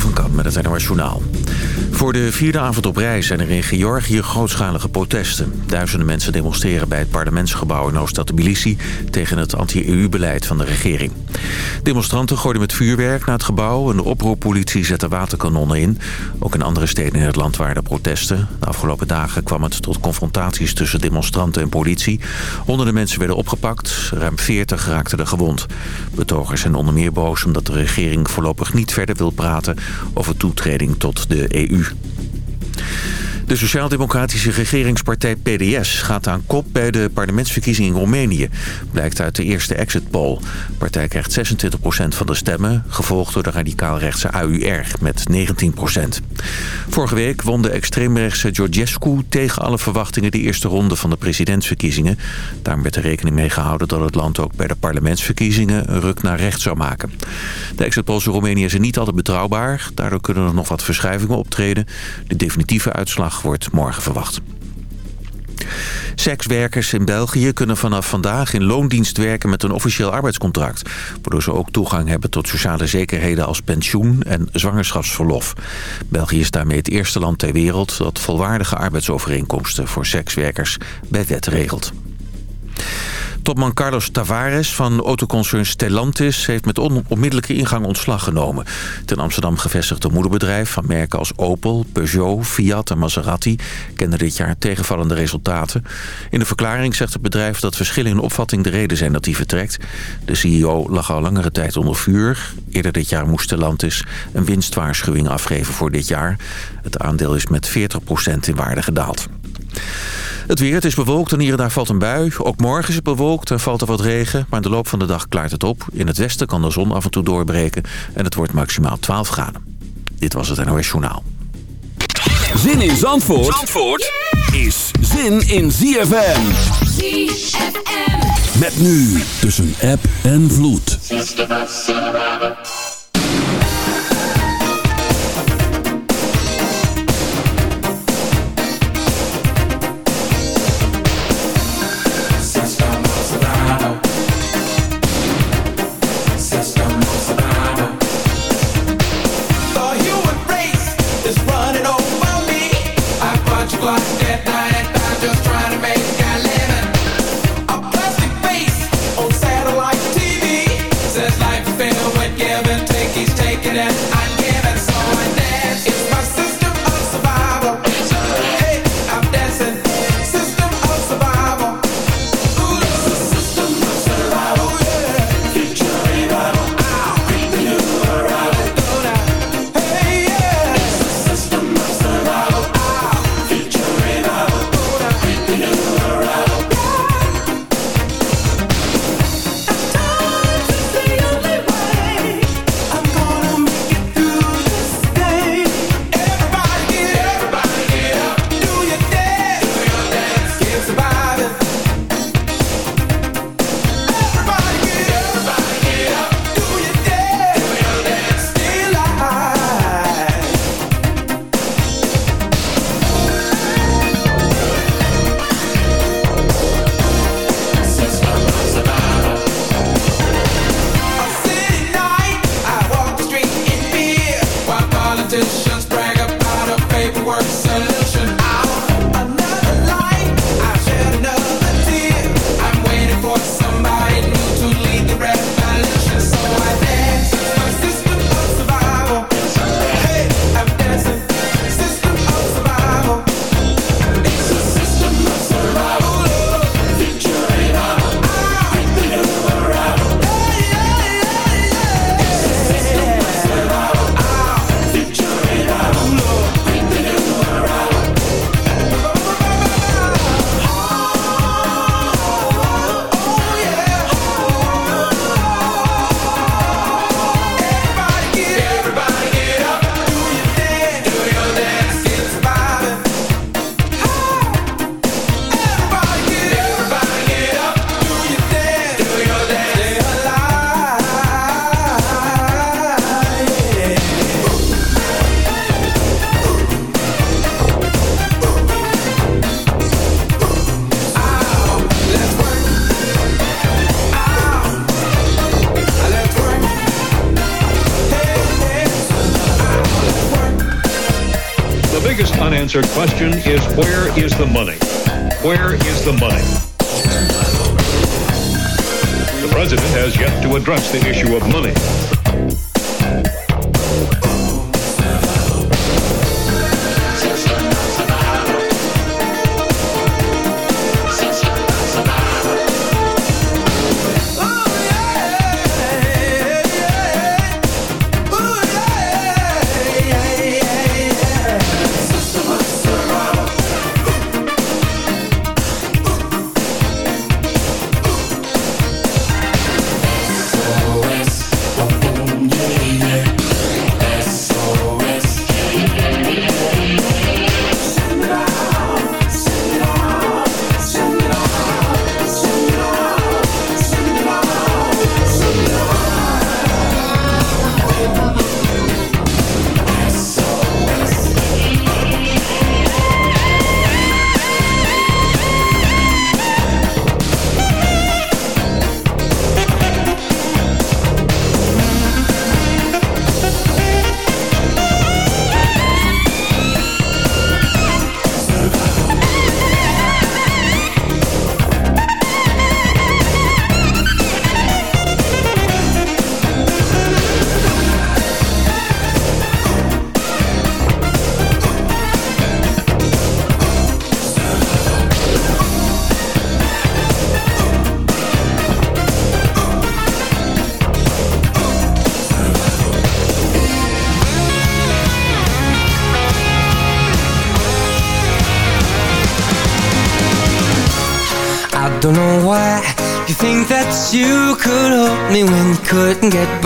Van Kamp met het NOS Journaal. Voor de vierde avond op reis zijn er in Georgië grootschalige protesten. Duizenden mensen demonstreren bij het parlementsgebouw in hoofdstad Tbilisi... tegen het anti-EU-beleid van de regering. Demonstranten gooiden met vuurwerk naar het gebouw... en de oproerpolitie zette waterkanonnen in. Ook in andere steden in het land waren er protesten. De afgelopen dagen kwam het tot confrontaties tussen demonstranten en politie. Honderden mensen werden opgepakt, ruim 40 raakten er gewond. Betogers zijn onder meer boos omdat de regering voorlopig niet verder wil praten over toetreding tot de EU. EU. De sociaal-democratische regeringspartij PDS gaat aan kop bij de parlementsverkiezingen in Roemenië. Blijkt uit de eerste exit poll. De partij krijgt 26% van de stemmen, gevolgd door de radicaal-rechtse AUR met 19%. Vorige week won de extreemrechtse Georgescu tegen alle verwachtingen de eerste ronde van de presidentsverkiezingen. Daarom werd er rekening mee gehouden dat het land ook bij de parlementsverkiezingen een ruk naar rechts zou maken. De exit polls in Roemenië zijn niet altijd betrouwbaar. Daardoor kunnen er nog wat verschuivingen optreden. De definitieve uitslag wordt morgen verwacht. Sekswerkers in België kunnen vanaf vandaag in loondienst werken met een officieel arbeidscontract. Waardoor ze ook toegang hebben tot sociale zekerheden als pensioen en zwangerschapsverlof. België is daarmee het eerste land ter wereld dat volwaardige arbeidsovereenkomsten voor sekswerkers bij wet regelt. Topman Carlos Tavares van autoconcern Stellantis... heeft met onmiddellijke ingang ontslag genomen. Ten Amsterdam gevestigde moederbedrijf van merken als Opel, Peugeot, Fiat en Maserati... kende dit jaar tegenvallende resultaten. In de verklaring zegt het bedrijf dat verschillen in opvatting de reden zijn dat hij vertrekt. De CEO lag al langere tijd onder vuur. Eerder dit jaar moest Stellantis een winstwaarschuwing afgeven voor dit jaar. Het aandeel is met 40% in waarde gedaald. Het weer, het is bewolkt en hier en daar valt een bui. Ook morgen is het bewolkt en valt er wat regen. Maar in de loop van de dag klaart het op. In het westen kan de zon af en toe doorbreken. En het wordt maximaal 12 graden. Dit was het NOS Journaal. Zin in Zandvoort, Zandvoort is zin in ZFM. ZFM. Met nu tussen app en vloed. Unanswered question is where is the money?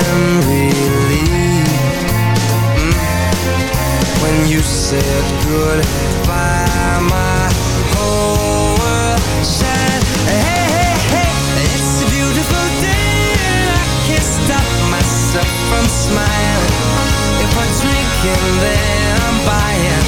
I'm relieved mm. When you said goodbye, my whole world shined Hey, hey, hey, it's a beautiful day. And I can't stop myself from smiling If I drink and then I'm buying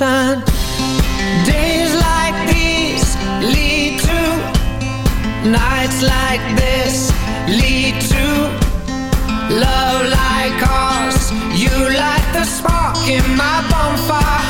Turn. Days like these lead to nights like this lead to love like ours. You light the spark in my bonfire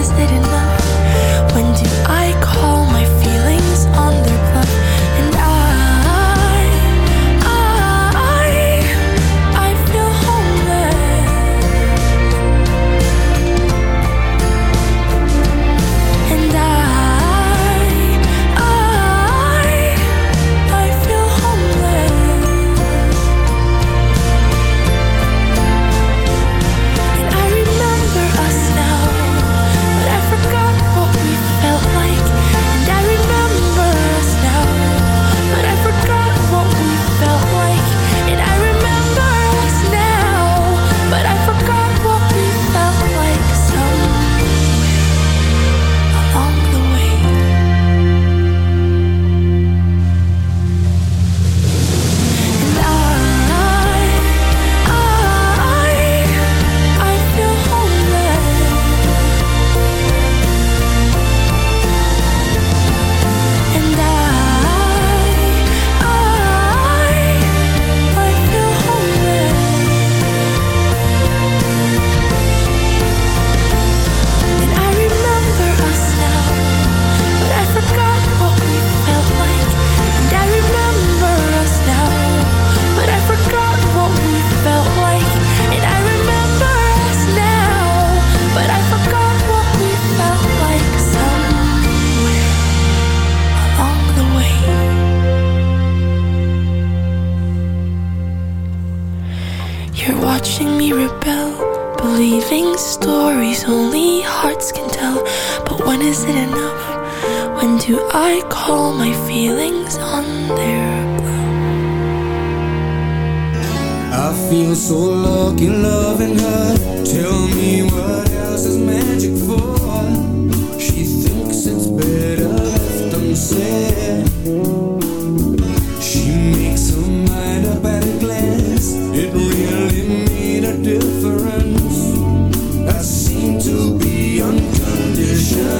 is it enough? When do I? feel so lucky loving her Tell me what else is magic for? She thinks it's better left unsaid. She makes her mind up at a glance. It really made a difference. I seem to be unconditioned.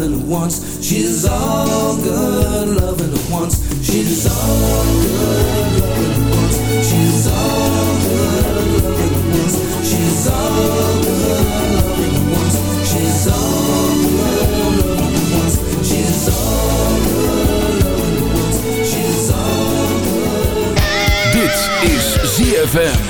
loving once. She's all good loving once. She's all good loving once. She's all good loving once. She's all good loving once. She's all good loving once. She's all good loving once. She's all good. Is ZFM.